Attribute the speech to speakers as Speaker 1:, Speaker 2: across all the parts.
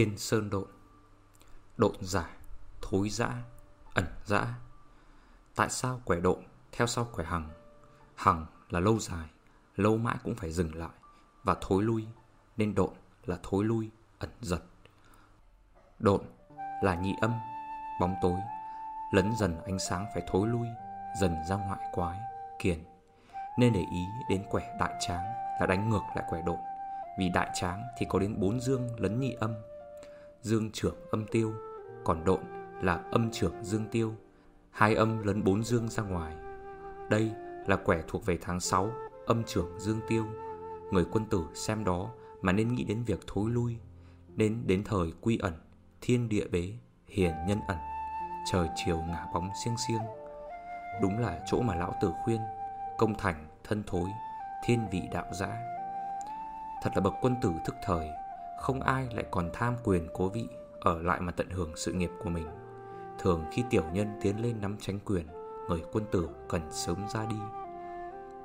Speaker 1: Thiên Sơn Độn Độn giả, thối dã, ẩn dã Tại sao quẻ độn theo sau quẻ hằng? Hằng là lâu dài, lâu mãi cũng phải dừng lại Và thối lui, nên độn là thối lui, ẩn giật Độn là nhị âm, bóng tối Lấn dần ánh sáng phải thối lui, dần ra ngoại quái, kiền. Nên để ý đến quẻ đại tráng là đánh ngược lại quẻ độn Vì đại tráng thì có đến bốn dương lấn nhị âm Dương trưởng âm tiêu, Còn độn là âm trưởng dương tiêu. Hai âm lấn bốn dương ra ngoài. Đây là quẻ thuộc về tháng 6 Âm trưởng dương tiêu. Người quân tử xem đó Mà nên nghĩ đến việc thối lui Đến đến thời quy ẩn, Thiên địa bế, Hiền nhân ẩn, Trời chiều ngả bóng siêng siêng. Đúng là chỗ mà lão tử khuyên, Công thành, thân thối, Thiên vị đạo giã. Thật là bậc quân tử thức thời không ai lại còn tham quyền cố vị Ở lại mà tận hưởng sự nghiệp của mình. Thường khi tiểu nhân tiến lên nắm tránh quyền Người quân tử cần sớm ra đi.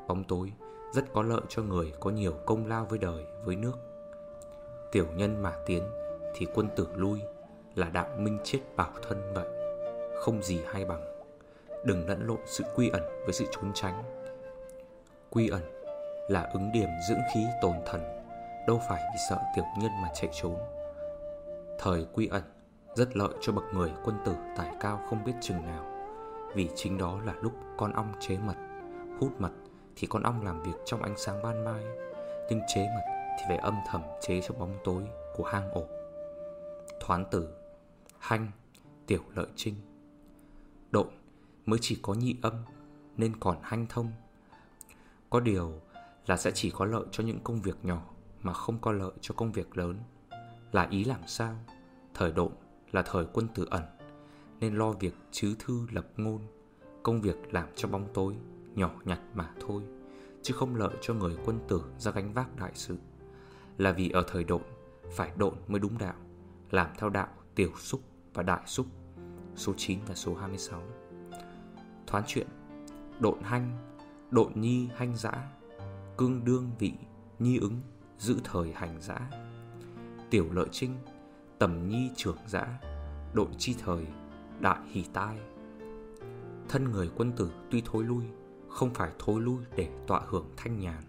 Speaker 1: Bóng tối rất có lợi cho người có nhiều công lao với đời, với nước. Tiểu nhân mà tiến thì quân tử lui Là đạo minh chết bảo thân vậy Không gì hay bằng. Đừng lẫn lộn sự quy ẩn với sự trốn tránh. Quy ẩn là ứng điểm dưỡng khí tồn thần. Đâu phải vì sợ tiểu nhân mà chạy trốn. Thời quy ẩn, rất lợi cho bậc người quân tử tài cao không biết chừng nào. Vì chính đó là lúc con ong chế mật, Hút mật thì con ong làm việc trong ánh sáng ban mai, Nhưng chế mật thì phải âm thầm chế trong bóng tối của hang ổ. Thoán tử, Hanh, Tiểu lợi trinh. Độn mới chỉ có nhị âm Nên còn hanh thông. Có điều là sẽ chỉ có lợi cho những công việc nhỏ mà không có lợi cho công việc lớn. Là ý làm sao? Thời độn là thời quân tử ẩn, Nên lo việc chứ thư lập ngôn, Công việc làm cho bóng tối, Nhỏ nhặt mà thôi, Chứ không lợi cho người quân tử ra gánh vác đại sự. Là vì ở thời độn, Phải độn mới đúng đạo, Làm theo đạo tiểu xúc và đại xúc. Số 9 và số 26 Thoán chuyện, Độn hanh, Độn nhi hanh dã, Cương đương vị, Nhi ứng. Giữ thời hành giã. Tiểu lợi trinh, Tầm nhi trưởng giã Độn chi thời, Đại hỷ tai. Thân người quân tử tuy thối lui, Không phải thối lui để tọa hưởng thanh nhàn,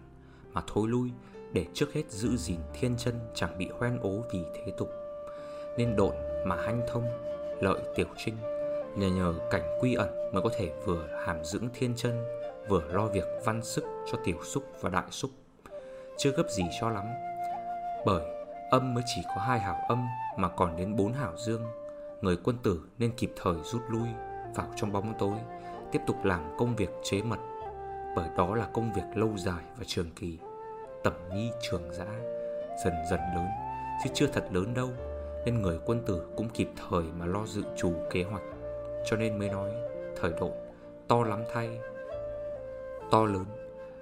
Speaker 1: Mà thối lui để trước hết giữ gìn thiên chân Chẳng bị hoen ố vì thế tục. Nên độn mà hanh thông, Lợi tiểu trinh, Nhờ nhờ cảnh quy ẩn mới có thể vừa hàm dưỡng thiên chân, Vừa lo việc văn sức cho tiểu xúc và đại xúc. Chưa gấp gì cho lắm. Bởi âm mới chỉ có hai hảo âm mà còn đến bốn hảo dương. Người quân tử nên kịp thời rút lui vào trong bóng tối, Tiếp tục làm công việc chế mật. Bởi đó là công việc lâu dài và trường kỳ Tầm nhi trường giã, Dần dần lớn, Chứ chưa thật lớn đâu. Nên người quân tử cũng kịp thời mà lo dự trù kế hoạch. Cho nên mới nói, Thời độ, to lắm thay, To lớn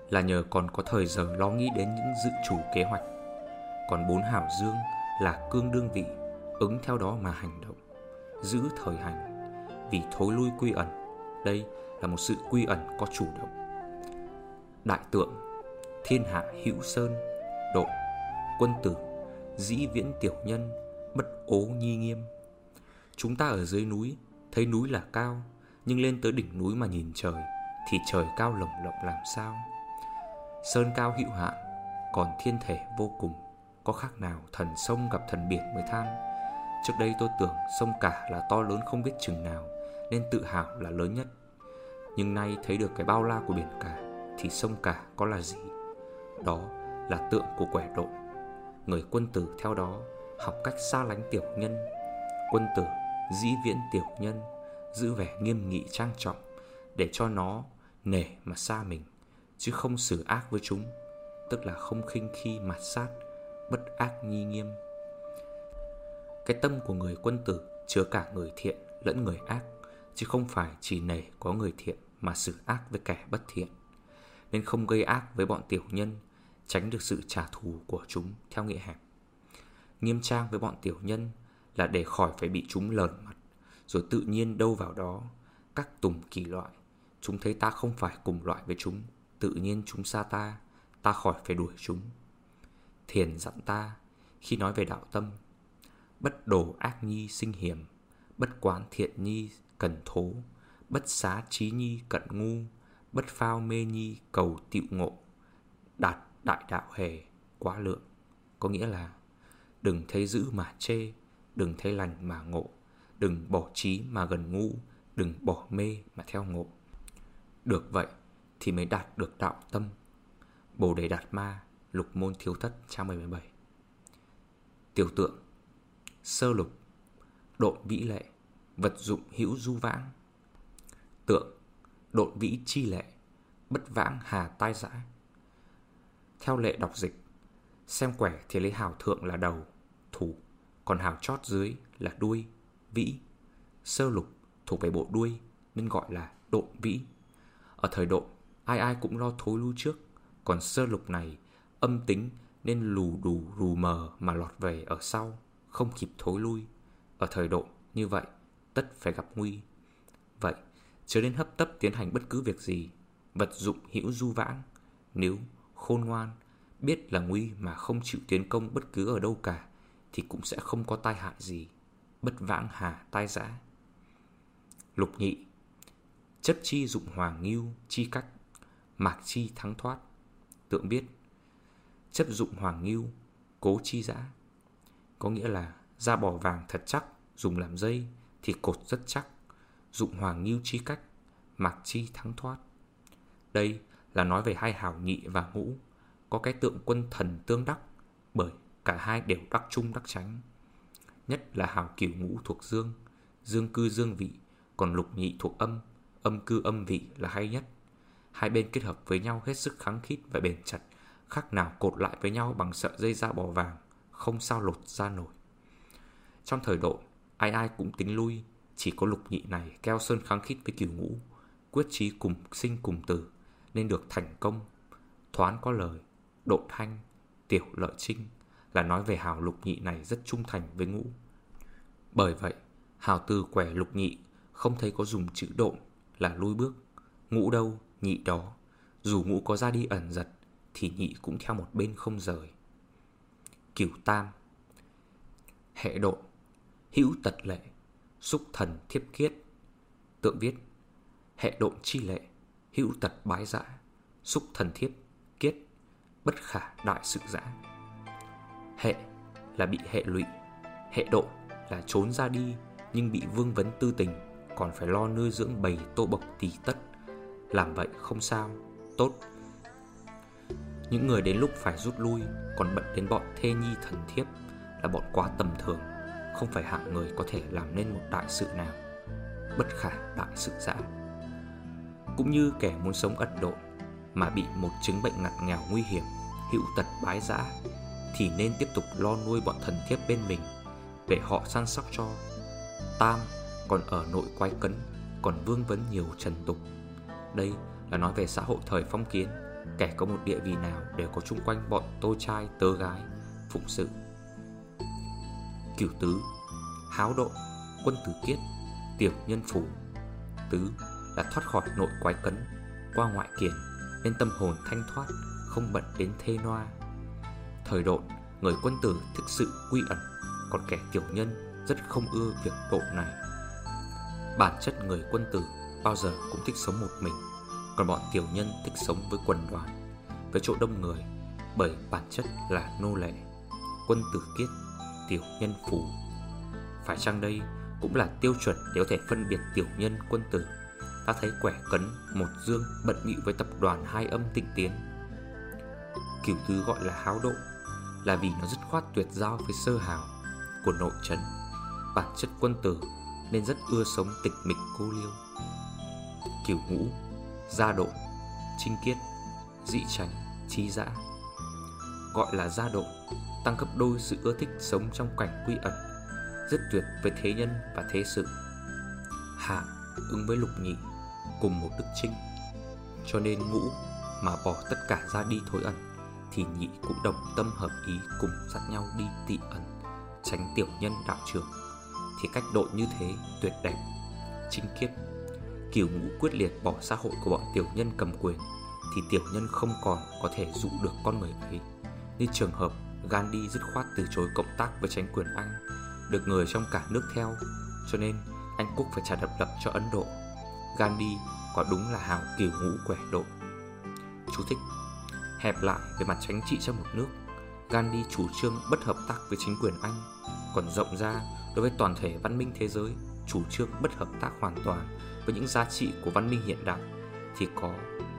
Speaker 1: là nhờ còn có thời giờ lo nghĩ đến những dự chủ kế hoạch. Còn bốn hảo dương là cương đương vị, Ứng theo đó mà hành động, Giữ thời hành, Vì thối lui quy ẩn. Đây là một sự quy ẩn có chủ động. Đại tượng, Thiên hạ hữu sơn, Độ, Quân tử, Dĩ viễn tiểu nhân, Bất ố nhi nghiêm. Chúng ta ở dưới núi, Thấy núi là cao, Nhưng lên tới đỉnh núi mà nhìn trời, Thì trời cao lồng lộng làm sao? Sơn cao hữu hạn Còn thiên thể vô cùng, Có khác nào thần sông gặp thần biển mới than? Trước đây tôi tưởng sông cả là to lớn không biết chừng nào, Nên tự hào là lớn nhất. Nhưng nay thấy được cái bao la của biển cả, Thì sông cả có là gì? Đó là tượng của quẻ độ. Người quân tử theo đó Học cách xa lánh tiểu nhân. Quân tử dĩ viễn tiểu nhân, Giữ vẻ nghiêm nghị trang trọng, Để cho nó nể mà xa mình. Chứ không xử ác với chúng Tức là không khinh khi mặt sát Bất ác nghi nghiêm cái tâm của người quân tử chứa cả người thiện lẫn người ác, chứ không phải chỉ nể có người thiện mà xử ác với kẻ bất thiện. Nên không gây ác với bọn tiểu nhân, tránh được sự trả thù của chúng theo nghĩa hẹp. Nghiêm trang với bọn tiểu nhân là để khỏi phải bị chúng lờn mặt, rồi tự nhiên đâu vào đó, các tùng kỳ loại. Chúng thấy ta không phải cùng loại với chúng, tự nhiên chúng xa ta, ta khỏi phải đuổi chúng. Thiền dặn ta, khi nói về đạo tâm, Bất đồ ác nhi sinh hiểm Bất quán thiện nhi cần thố Bất xá trí nhi cận ngu Bất phao mê nhi cầu tiệu ngộ Đạt đại đạo hề quá lượng Có nghĩa là Đừng thấy dữ mà chê Đừng thấy lành mà ngộ Đừng bỏ trí mà gần ngu Đừng bỏ mê mà theo ngộ Được vậy thì mới đạt được đạo tâm. Bồ đề đạt ma, Lục môn thiếu thất, trang 17 Tiểu tượng, Sơ lục, Độn vĩ lệ, Vật dụng hữu du vãng. Tượng, Độn vĩ chi lệ, Bất vãng hà tai dã. Theo lệ đọc dịch, Xem quẻ thì lấy hào thượng là đầu, Thủ, Còn hào chót dưới là đuôi, Vĩ. Sơ lục thuộc về bộ đuôi, Nên gọi là độn vĩ. Ở thời độ ai ai cũng lo thối lui trước. Còn sơ lục này, âm tính nên lù đù rù mờ mà lọt về ở sau, Không kịp thối lui. Ở thời độ như vậy, tất phải gặp nguy. Vậy chưa đến hấp tấp tiến hành bất cứ việc gì. Vật dụng hữu du vãng, Nếu khôn ngoan, Biết là nguy mà không chịu tiến công bất cứ ở đâu cả, Thì cũng sẽ không có tai hại gì. Bất vãng hà tai giã. Lục nhị Chấp chi dụng hoàng nghiêu chi cách Mạc chi thắng thoát. Tượng biết Chấp dụng hoàng ngưu Cố chi giã Có nghĩa là da bò vàng thật chắc, Dùng làm dây thì cột rất chắc. Dụng hoàng ngưu chi cách, Mạc chi thắng thoát. Đây là nói về hai hảo nhị và ngũ. Có cái tượng quân thần tương đắc, Bởi cả hai đều đắc chung đắc tránh Nhất là hảo kiểu ngũ thuộc dương Dương cư dương vị, Còn lục nhị thuộc âm Âm cư âm vị là hay nhất. Hai bên kết hợp với nhau hết sức kháng khít và bền chặt, Khác nào cột lại với nhau bằng sợi dây da bò vàng, Không sao lột ra nổi. Trong thời độ, Ai ai cũng tính lui, Chỉ có lục nhị này keo sơn kháng khít với cửu ngũ, Quyết chí cùng sinh cùng tử, Nên được thành công. Thoán có lời Độ thanh, Tiểu lợi trinh, Là nói về hào lục nhị này rất trung thành với ngũ. Bởi vậy, Hào từ quẻ lục nhị Không thấy có dùng chữ độn là lui bước. Ngũ đâu? Nhị đó. Dù ngũ có ra đi ẩn giật, Thì nhị cũng theo một bên không rời. Cửu tam. Hệ độ. Hữu tật lệ. Xúc thần thiếp kiết. Tượng viết. Hệ độn chi lệ. Hữu tật bái dã Xúc thần thiếp Kiết. Bất khả đại sự dã Hệ là bị hệ lụy. Hệ độ là trốn ra đi, Nhưng bị vương vấn tư tình, Còn phải lo nuôi dưỡng bầy tô bộc tỳ tất làm vậy không sao, Tốt. Những người đến lúc phải rút lui, Còn bận đến bọn thê nhi thần thiếp Là bọn quá tầm thường, Không phải hạng người có thể làm nên một đại sự nào, Bất khả đại sự giả. Cũng như kẻ muốn sống ẩn độ Mà bị một chứng bệnh ngặt nghèo nguy hiểm, Hữu tật bái dã, Thì nên tiếp tục lo nuôi bọn thần thiếp bên mình Để họ săn sóc cho. Tam còn ở nội quái cấn, Còn vương vấn nhiều trần tục đây là nói về xã hội thời phong kiến. Kẻ có một địa vị nào đều có chung quanh bọn tô trai, tớ gái, Phụng sự. Cửu tứ, Háo độ, Quân tử kiết, Tiểu nhân phủ. Tứ là thoát khỏi nội quái cấn, Qua ngoại kiển Nên tâm hồn thanh thoát, Không bận đến thê noa. Thời độn, Người quân tử thực sự quy ẩn, Còn kẻ tiểu nhân rất không ưa việc độ này. Bản chất người quân tử bao giờ cũng thích sống một mình, Còn bọn tiểu nhân thích sống với quần đoàn, Với chỗ đông người, Bởi bản chất là nô lệ. Quân tử kiết, Tiểu nhân phủ. Phải chăng đây cũng là tiêu chuẩn để có thể phân biệt tiểu nhân, quân tử? Ta thấy quẻ cấn, một dương, bận nghị với tập đoàn hai âm tịnh tiến. Kiểu thứ gọi là háo độ Là vì nó dứt khoát tuyệt giao với sơ hào Của nội trấn. Bản chất quân tử nên rất ưa sống tịch mịch cô liêu kiểu ngũ, Gia độ, Trinh kiết, Dị tránh Trí dã. Gọi là gia độ, Tăng gấp đôi sự ưa thích sống trong cảnh quy ẩn, Rất tuyệt với thế nhân và thế sự. Hạ ứng với lục nhị, Cùng một đức trinh. Cho nên ngũ mà bỏ tất cả ra đi thối ẩn, Thì nhị cũng đồng tâm hợp ý cùng dắt nhau đi tị ẩn, Tránh tiểu nhân đạo trưởng. Thì cách độ như thế tuyệt đẹp, trinh kiết Kiều ngũ quyết liệt bỏ xã hội của bọn tiểu nhân cầm quyền Thì tiểu nhân không còn có thể dụ được con người ấy Như trường hợp Gandhi dứt khoát từ chối cộng tác với chính quyền Anh được người trong cả nước theo, cho nên Anh Quốc phải trả độc lập cho Ấn Độ. Gandhi quả đúng là hào kiều ngũ quẻ độ. Chú thích Hẹp lại về mặt chính trị trong một nước, Gandhi chủ trương bất hợp tác với chính quyền Anh, còn rộng ra đối với toàn thể văn minh thế giới, chủ trương bất hợp tác hoàn toàn với những giá trị của văn minh hiện đại thì có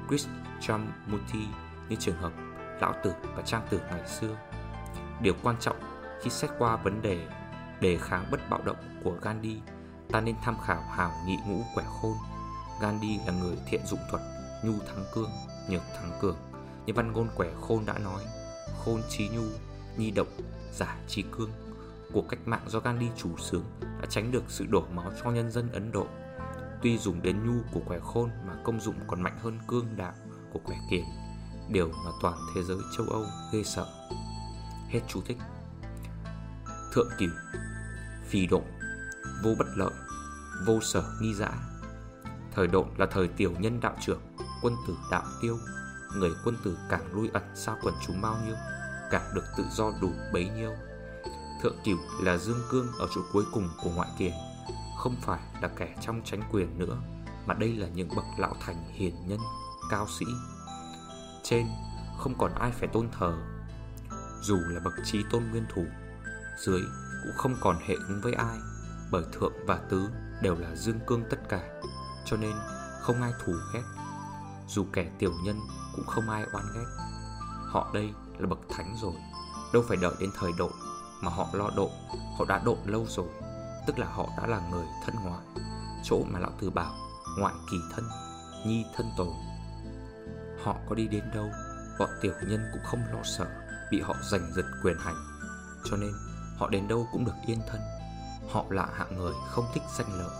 Speaker 1: Krishnamurti như trường hợp lão tử và trang tử ngày xưa. Điều quan trọng khi xét qua vấn đề đề kháng bất bạo động của Gandhi, ta nên tham khảo hào nghị ngũ quẻ khôn. Gandhi là người thiện dụng thuật, nhu thắng cương, nhược thắng cường. Như văn ngôn quẻ khôn đã nói, khôn trí nhu, nhi động, giả trí cương. Cuộc cách mạng do Gandhi chủ sướng đã tránh được sự đổ máu cho nhân dân Ấn Độ. Tuy dùng đến nhu của quẻ khôn mà công dụng còn mạnh hơn cương đạo của quẻ kiền, điều mà toàn thế giới châu Âu ghê sợ. Hết chú thích. Thượng cửu Phì độn Vô bất lợi. Vô sở nghi dã. Thời độn là thời tiểu nhân đạo trưởng Quân tử đạo tiêu. Người quân tử càng lui ẩn xa quần chúng bao nhiêu Càng được tự do đủ bấy nhiêu. Thượng cửu là dương cương ở chỗ cuối cùng của ngoại kiền. Không phải là kẻ trong tránh quyền nữa Mà đây là những bậc lão thành hiền nhân, cao sĩ. Trên không còn ai phải tôn thờ. Dù là bậc trí tôn nguyên thủ Dưới cũng không còn hệ ứng với ai Bởi thượng và tứ đều là dương cương tất cả Cho nên không ai thù ghét. Dù kẻ tiểu nhân cũng không ai oán ghét. Họ đây là bậc thánh rồi Đâu phải đợi đến thời độ Mà họ lo độ Họ đã độ lâu rồi. Tức là họ đã là người thân ngoại. Chỗ mà lão tử bảo, Ngoại kỳ thân, Nhi thân tồn. Họ có đi đến đâu, Bọn tiểu nhân cũng không lo sợ, Bị họ giành giật quyền hành. Cho nên, Họ đến đâu cũng được yên thân. Họ là hạng người không thích danh lợi,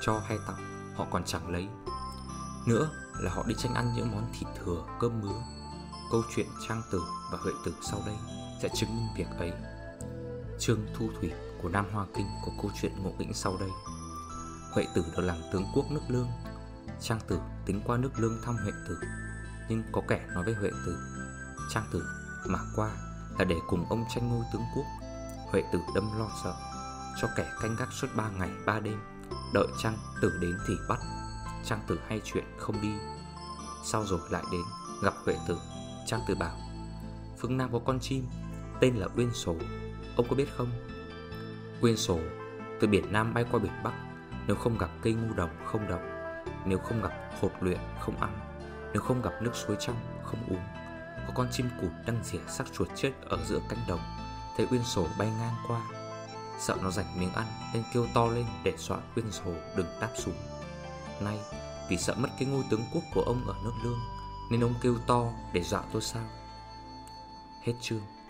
Speaker 1: Cho hay tặng, họ còn chẳng lấy. Nữa là họ đi tranh ăn những món thịt thừa, cơm mứa Câu chuyện Trang Tử và Huệ Tử sau đây sẽ chứng minh việc ấy. Trương Thu Thủy của Nam Hoa Kinh có câu chuyện ngộ nghĩnh sau đây. Huệ Tử được làm tướng quốc nước Lương, Trang Tử tính qua nước Lương thăm Huệ Tử. Nhưng có kẻ nói với Huệ Tử, Trang Tử, mà qua là để cùng ông tranh ngôi tướng quốc. Huệ tử đâm lo sợ, Cho kẻ canh gác suốt ba ngày, ba đêm, Đợi Trang tử đến thì bắt. Trang tử hay chuyện không đi. Sau rồi lại đến, Gặp Huệ tử. Trang tử bảo, Phương Nam có con chim, Tên là Uyên Sổ Ông có biết không? Quyên Sổ, Từ biển Nam bay qua biển Bắc. Nếu không gặp cây ngu đồng, không đậu. Nếu không gặp hột luyện, không ăn. Nếu không gặp nước suối trong, không uống. Có con chim cụt đang rỉa xác chuột chết ở giữa cánh đồng. Thấy Uyên Sổ bay ngang qua. Sợ nó giành miếng ăn, Nên kêu to lên để dọa Uyên Sổ đừng đáp xuống Nay, vì sợ mất cái ngôi tướng quốc của ông ở nước lương, Nên ông kêu to để dọa tôi sao? Hết chương.